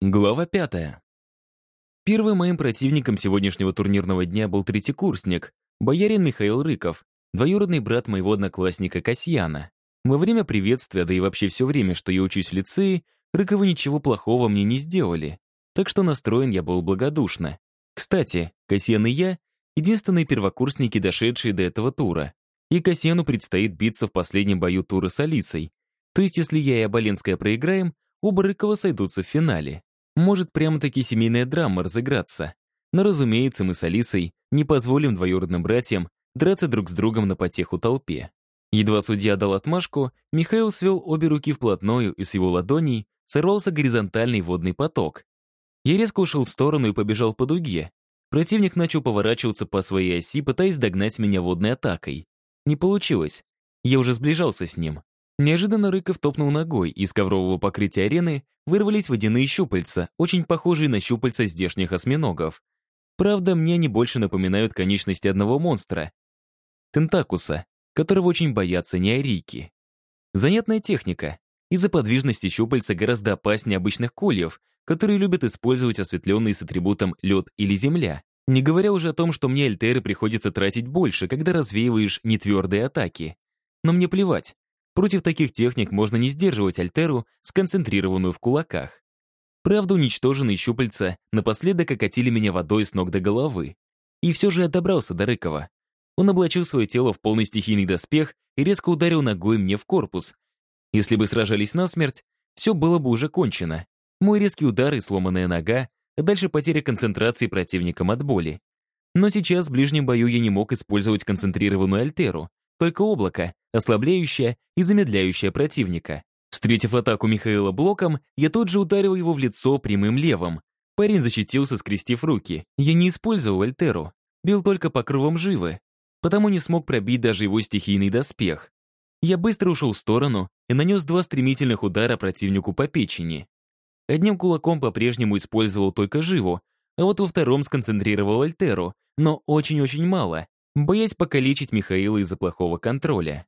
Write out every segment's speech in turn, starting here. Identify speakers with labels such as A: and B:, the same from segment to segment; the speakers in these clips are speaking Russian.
A: Глава пятая. Первым моим противником сегодняшнего турнирного дня был третий курсник, боярин Михаил Рыков, двоюродный брат моего одноклассника Касьяна. Во время приветствия, да и вообще все время, что я учусь в лицее, Рыковы ничего плохого мне не сделали, так что настроен я был благодушно. Кстати, Касьян и я — единственные первокурсники, дошедшие до этого тура. И Касьяну предстоит биться в последнем бою тура с Алисой. То есть, если я и Оболенская проиграем, оба Рыкова сойдутся в финале. Может прямо-таки семейная драма разыграться. Но, разумеется, мы с Алисой не позволим двоюродным братьям драться друг с другом на потеху толпе. Едва судья дал отмашку, Михаил свел обе руки вплотную, и с его ладоней сорвался горизонтальный водный поток. Я резко ушел в сторону и побежал по дуге. Противник начал поворачиваться по своей оси, пытаясь догнать меня водной атакой. Не получилось. Я уже сближался с ним. Неожиданно Рыков топнул ногой, из коврового покрытия арены вырвались водяные щупальца, очень похожие на щупальца здешних осьминогов. Правда, мне они больше напоминают конечности одного монстра — тентакуса, которого очень боятся неорийки. Занятная техника. Из-за подвижности щупальца гораздо опаснее обычных кольев, которые любят использовать осветленные с атрибутом лед или земля. Не говоря уже о том, что мне альтеры приходится тратить больше, когда развеиваешь нетвердые атаки. Но мне плевать. Против таких техник можно не сдерживать Альтеру, сконцентрированную в кулаках. Правда, уничтоженные щупальца напоследок окатили меня водой с ног до головы. И все же я добрался до Рыкова. Он облачил свое тело в полный стихийный доспех и резко ударил ногой мне в корпус. Если бы сражались насмерть, все было бы уже кончено. Мой резкий удар и сломанная нога, а дальше потеря концентрации противником от боли. Но сейчас в ближнем бою я не мог использовать концентрированную альтеру, только облако, ослабляющее и замедляющее противника. Встретив атаку Михаила блоком, я тут же ударил его в лицо прямым левым. Парень защитился, скрестив руки. Я не использовал Альтеру, бил только покровом живы, потому не смог пробить даже его стихийный доспех. Я быстро ушел в сторону и нанес два стремительных удара противнику по печени. Одним кулаком по-прежнему использовал только живу, а вот во втором сконцентрировал Альтеру, но очень-очень мало, боясь покалечить Михаила из-за плохого контроля.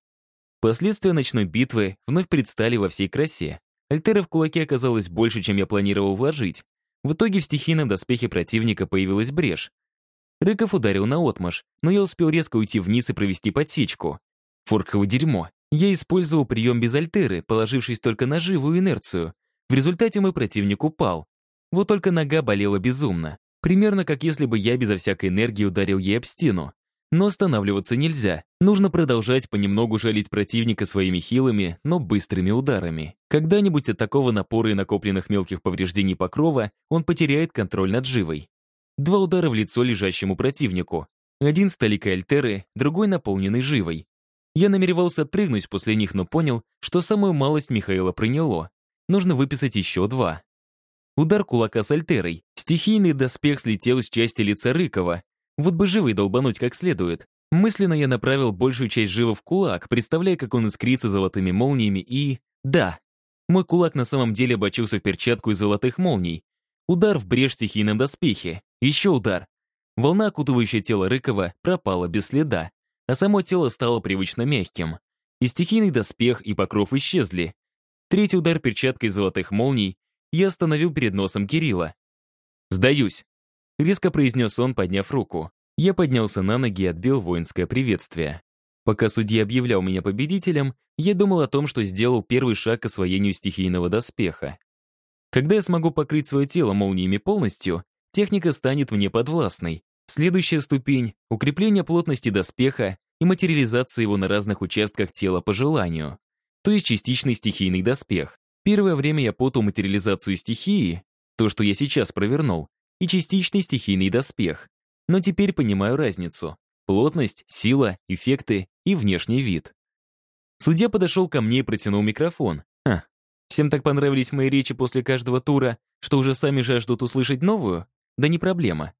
A: Последствия ночной битвы вновь предстали во всей красе. Альтера в кулаке оказалось больше, чем я планировал вложить. В итоге в стихийном доспехе противника появилась брешь. Рыков ударил на отмаш, но я успел резко уйти вниз и провести подсечку. Форково дерьмо. Я использовал прием без альтеры, положившись только на живую инерцию. В результате мой противник упал. Вот только нога болела безумно. Примерно как если бы я безо всякой энергии ударил ей об стену. Но останавливаться нельзя. Нужно продолжать понемногу жалить противника своими хилыми, но быстрыми ударами. Когда-нибудь от такого напора и накопленных мелких повреждений покрова он потеряет контроль над живой. Два удара в лицо лежащему противнику. Один с толикой альтеры, другой наполненный живой. Я намеревался отпрыгнуть после них, но понял, что самую малость Михаила приняло. Нужно выписать еще два. Удар кулака с альтерой. Стихийный доспех слетел с части лица Рыкова, вот бы живый долбануть как следует. Мысленно я направил большую часть жива в кулак, представляя, как он искрится золотыми молниями, и... Да, мой кулак на самом деле обочился в перчатку из золотых молний. Удар в брешь в стихийном доспехе. Еще удар. Волна, окутывающая тело Рыкова, пропала без следа, а само тело стало привычно мягким. И стихийный доспех, и покров исчезли. Третий удар перчаткой золотых молний я остановил перед носом Кирилла. «Сдаюсь», Резко произнес он, подняв руку. Я поднялся на ноги и отбил воинское приветствие. Пока судья объявлял меня победителем, я думал о том, что сделал первый шаг к освоению стихийного доспеха. Когда я смогу покрыть свое тело молниями полностью, техника станет мне подвластной. Следующая ступень — укрепление плотности доспеха и материализация его на разных участках тела по желанию. То есть частичный стихийный доспех. Первое время я путал материализацию стихии, то, что я сейчас провернул, и частичный стихийный доспех. Но теперь понимаю разницу. Плотность, сила, эффекты и внешний вид. Судья подошел ко мне и протянул микрофон. А, всем так понравились мои речи после каждого тура, что уже сами жаждут услышать новую? Да не проблема.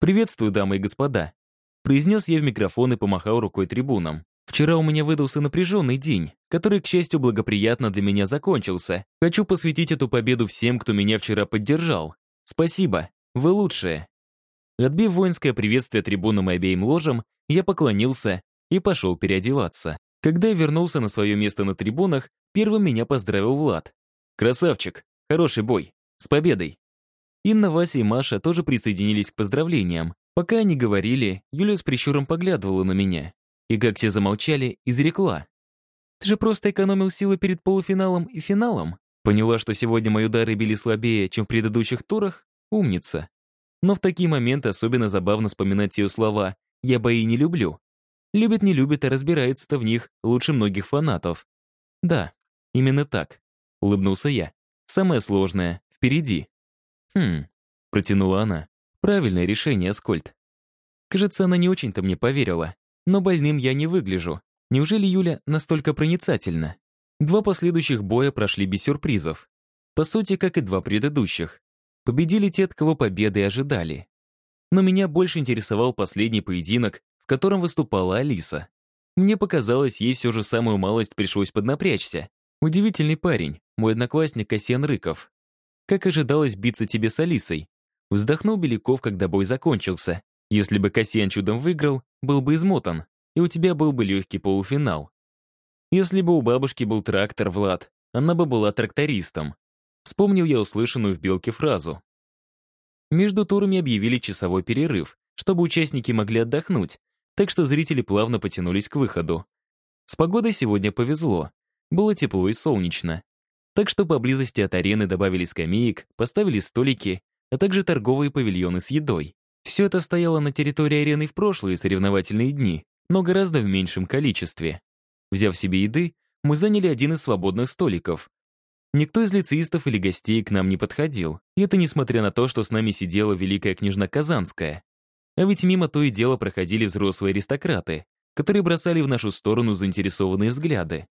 A: «Приветствую, дамы и господа», — произнес я в микрофон и помахал рукой трибунам. Вчера у меня выдался напряженный день, который, к счастью, благоприятно для меня закончился. Хочу посвятить эту победу всем, кто меня вчера поддержал. Спасибо. Вы лучшие». Отбив воинское приветствие трибунам и обеим ложам, я поклонился и пошел переодеваться. Когда я вернулся на свое место на трибунах, первым меня поздравил Влад. «Красавчик! Хороший бой! С победой!» Инна, Вася и Маша тоже присоединились к поздравлениям. Пока они говорили, Юля с прищуром поглядывала на меня. И, как все замолчали, изрекла. «Ты же просто экономил силы перед полуфиналом и финалом?» Поняла, что сегодня мои удары били слабее, чем в предыдущих турах? Умница. Но в такие моменты особенно забавно вспоминать ее слова «я бои не люблю». Любит не любит, а разбирается-то в них лучше многих фанатов. Да, именно так. Улыбнулся я. Самое сложное впереди. Хм, протянула она. Правильное решение, Аскольд. Кажется, она не очень-то мне поверила. Но больным я не выгляжу. Неужели Юля настолько проницательна? Два последующих боя прошли без сюрпризов. По сути, как и два предыдущих. Победили те, от кого победы ожидали. Но меня больше интересовал последний поединок, в котором выступала Алиса. Мне показалось, ей все же самую малость пришлось поднапрячься. Удивительный парень, мой одноклассник Касьян Рыков. Как ожидалось биться тебе с Алисой? Вздохнул Беляков, когда бой закончился. Если бы Касьян чудом выиграл, был бы измотан, и у тебя был бы легкий полуфинал. Если бы у бабушки был трактор, Влад, она бы была трактористом. Вспомнил я услышанную в «Белке» фразу. Между турами объявили часовой перерыв, чтобы участники могли отдохнуть, так что зрители плавно потянулись к выходу. С погодой сегодня повезло. Было тепло и солнечно. Так что поблизости от арены добавили скамеек, поставили столики, а также торговые павильоны с едой. Все это стояло на территории арены в прошлые соревновательные дни, но гораздо в меньшем количестве. Взяв себе еды, мы заняли один из свободных столиков. Никто из лицеистов или гостей к нам не подходил, и это несмотря на то, что с нами сидела великая княжна Казанская. А ведь мимо то и дело проходили взрослые аристократы, которые бросали в нашу сторону заинтересованные взгляды.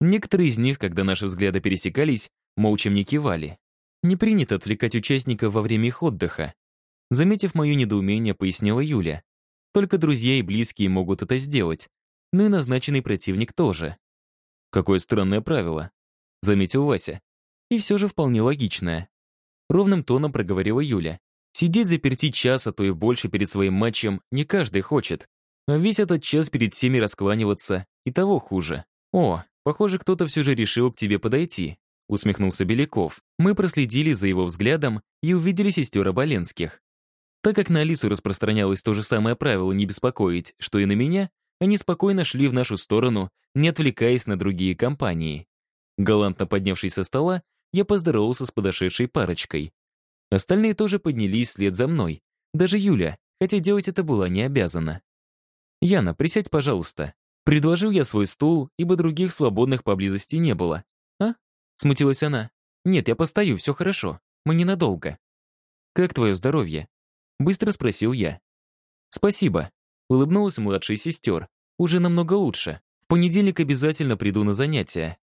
A: Некоторые из них, когда наши взгляды пересекались, молча мне кивали. Не принято отвлекать участников во время их отдыха. Заметив мое недоумение, пояснила Юля. Только друзья и близкие могут это сделать, но и назначенный противник тоже. Какое странное правило, заметил Вася. И все же вполне логичное. Ровным тоном проговорила Юля. Сидеть заперти час, а то и больше перед своим матчем не каждый хочет. А весь этот час перед всеми раскланиваться и того хуже. О, похоже, кто-то все же решил к тебе подойти, усмехнулся Беляков. Мы проследили за его взглядом и увидели сестер Оболенских. Так как на Алису распространялось то же самое правило не беспокоить, что и на меня, они спокойно шли в нашу сторону, не отвлекаясь на другие компании. Галантно поднявшись со стола, я поздоровался с подошедшей парочкой. Остальные тоже поднялись вслед за мной. Даже Юля, хотя делать это была не обязана. «Яна, присядь, пожалуйста». Предложил я свой стул, ибо других свободных поблизости не было. «А?» — смутилась она. «Нет, я постою, все хорошо. Мы ненадолго». «Как твое здоровье?» — быстро спросил я. «Спасибо», Улыбнулась младшая сестер. «Уже намного лучше. В понедельник обязательно приду на занятия».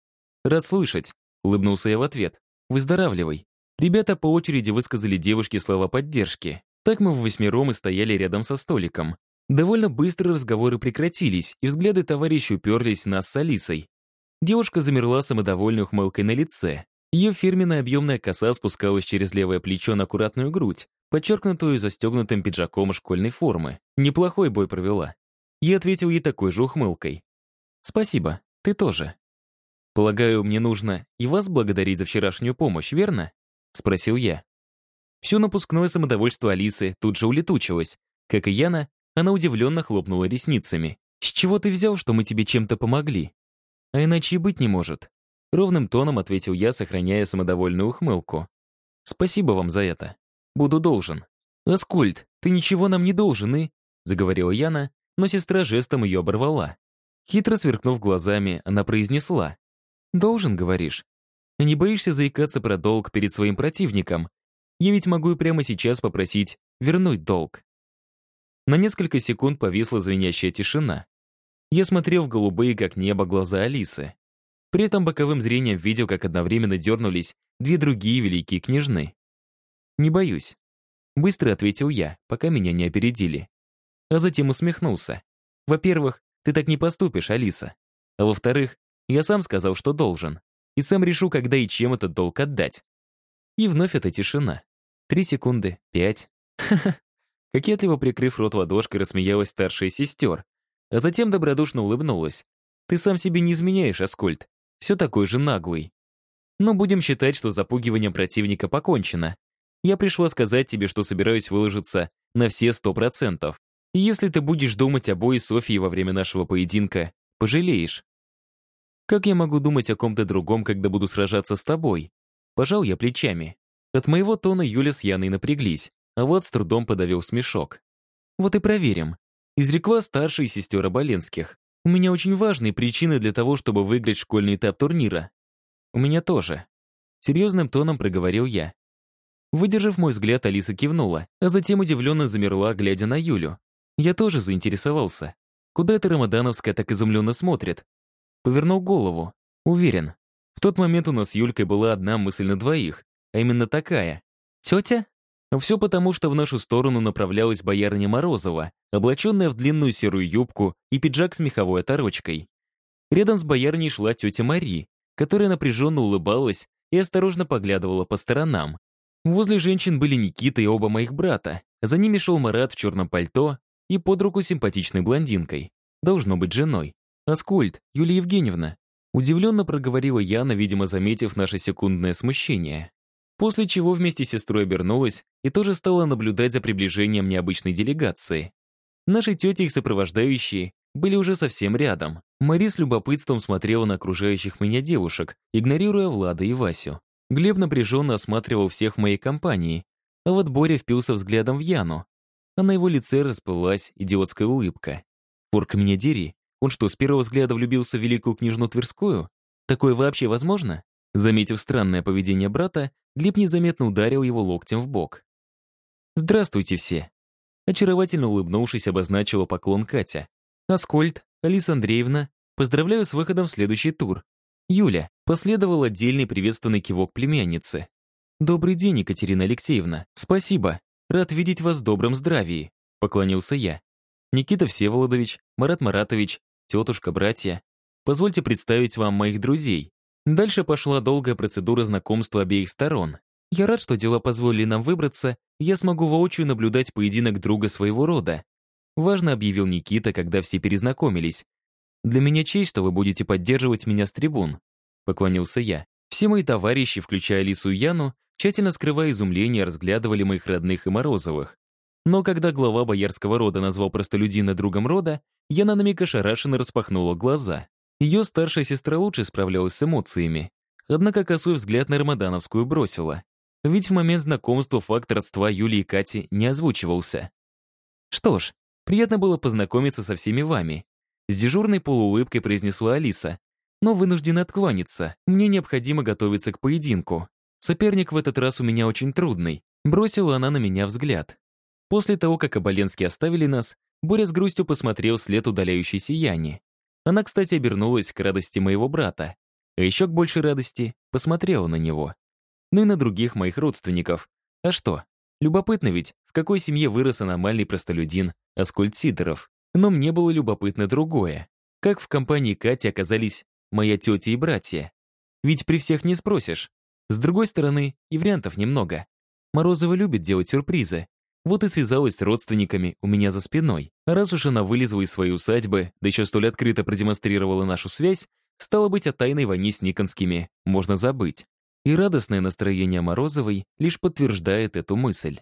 A: «Рад слышать», — улыбнулся я в ответ. «Выздоравливай». Ребята по очереди высказали девушке слова поддержки. Так мы в восьмером и стояли рядом со столиком. Довольно быстро разговоры прекратились, и взгляды товарищей уперлись нас с Алисой. Девушка замерла самодовольной ухмылкой на лице. Ее фирменная объемная коса спускалась через левое плечо на аккуратную грудь, подчеркнутую застегнутым пиджаком школьной формы. Неплохой бой провела. Я ответил ей такой же ухмылкой. «Спасибо, ты тоже». «Полагаю, мне нужно и вас благодарить за вчерашнюю помощь, верно?» — спросил я. Все напускное самодовольство Алисы тут же улетучилось. Как и Яна, она удивленно хлопнула ресницами. «С чего ты взял, что мы тебе чем-то помогли?» «А иначе и быть не может». Ровным тоном ответил я, сохраняя самодовольную ухмылку. «Спасибо вам за это». Буду должен. Аскольд, ты ничего нам не должен и...» Заговорила Яна, но сестра жестом ее оборвала. Хитро сверкнув глазами, она произнесла. «Должен, говоришь? Не боишься заикаться про долг перед своим противником? Я ведь могу и прямо сейчас попросить вернуть долг». На несколько секунд повисла звенящая тишина. Я смотрел в голубые, как небо, глаза Алисы. При этом боковым зрением видел, как одновременно дернулись две другие великие княжны. «Не боюсь», — быстро ответил я, пока меня не опередили. А затем усмехнулся. «Во-первых, ты так не поступишь, Алиса. А во-вторых, я сам сказал, что должен. И сам решу, когда и чем этот долг отдать». И вновь эта тишина. Три секунды, пять. Ха-ха. Кокетливо прикрыв рот ладошкой, рассмеялась старшая сестер, а затем добродушно улыбнулась. «Ты сам себе не изменяешь, Аскольд. Все такой же наглый». Но будем считать, что запугиванием противника покончено. Я пришла сказать тебе, что собираюсь выложиться на все сто процентов. И если ты будешь думать о бое Софии во время нашего поединка, пожалеешь. Как я могу думать о ком-то другом, когда буду сражаться с тобой? Пожал я плечами. От моего тона Юля с Яной напряглись, а вот с трудом подавил смешок. Вот и проверим. Изрекла старшая сестер Оболенских. У меня очень важные причины для того, чтобы выиграть школьный этап турнира. У меня тоже. Серьезным тоном проговорил я. Выдержав мой взгляд, Алиса кивнула, а затем удивленно замерла, глядя на Юлю. Я тоже заинтересовался. Куда эта Рамадановская так изумленно смотрит? Повернул голову. Уверен. В тот момент у нас с Юлькой была одна мысль на двоих, а именно такая. «Тетя?» Все потому, что в нашу сторону направлялась боярня Морозова, облаченная в длинную серую юбку и пиджак с меховой оторочкой. Рядом с боярней шла тетя Мари, которая напряженно улыбалась и осторожно поглядывала по сторонам. Возле женщин были Никита и оба моих брата. За ними шел Марат в черном пальто и под руку симпатичной блондинкой. Должно быть женой. «Аскольд, Юлия Евгеньевна», удивленно проговорила Яна, видимо, заметив наше секундное смущение. После чего вместе с сестрой обернулась и тоже стала наблюдать за приближением необычной делегации. Наши тети их сопровождающие были уже совсем рядом. Мари с любопытством смотрела на окружающих меня девушек, игнорируя Влада и Васю. Глеб напряженно осматривал всех в моей компании, а вот Боря впился взглядом в Яну, а на его лице расплылась идиотская улыбка. «Порка меня дери, он что, с первого взгляда влюбился в великую княжну Тверскую? Такое вообще возможно?» Заметив странное поведение брата, Глеб незаметно ударил его локтем в бок. «Здравствуйте все!» Очаровательно улыбнувшись, обозначила поклон Катя. «Аскольд, Алиса Андреевна, поздравляю с выходом в следующий тур. Юля, последовал отдельный приветственный кивок племянницы. «Добрый день, Екатерина Алексеевна. Спасибо. Рад видеть вас в добром здравии», — поклонился я. «Никита Всеволодович, Марат Маратович, тетушка, братья. Позвольте представить вам моих друзей». Дальше пошла долгая процедура знакомства обеих сторон. Я рад, что дела позволили нам выбраться, я смогу воочию наблюдать поединок друга своего рода. Важно объявил Никита, когда все перезнакомились. «Для меня честь, что вы будете поддерживать меня с трибун», — поклонился я. Все мои товарищи, включая Лису и Яну, тщательно скрывая изумление, разглядывали моих родных и Морозовых. Но когда глава боярского рода назвал простолюдина другом рода, Яна на миг ошарашенно распахнула глаза. Ее старшая сестра лучше справлялась с эмоциями. Однако косой взгляд на Рамадановскую бросила. Ведь в момент знакомства факт родства Юлии и Кати не озвучивался. «Что ж, приятно было познакомиться со всеми вами», с дежурной полуулыбкой произнесла Алиса. «Но вынуждена откланяться. Мне необходимо готовиться к поединку. Соперник в этот раз у меня очень трудный». Бросила она на меня взгляд. После того, как Оболенские оставили нас, Боря с грустью посмотрел след удаляющейся Яни. Она, кстати, обернулась к радости моего брата. А еще к большей радости посмотрела на него. Ну и на других моих родственников. А что? Любопытно ведь, в какой семье вырос аномальный простолюдин Аскольд Сидоров. Но мне было любопытно другое. Как в компании Кати оказались моя тетя и братья? Ведь при всех не спросишь. С другой стороны, и вариантов немного. Морозова любит делать сюрпризы. Вот и связалась с родственниками у меня за спиной. Раз уж она вылезла из своей усадьбы, да еще столь открыто продемонстрировала нашу связь, стало быть, о тайной войне с Никонскими можно забыть. И радостное настроение Морозовой лишь подтверждает эту мысль.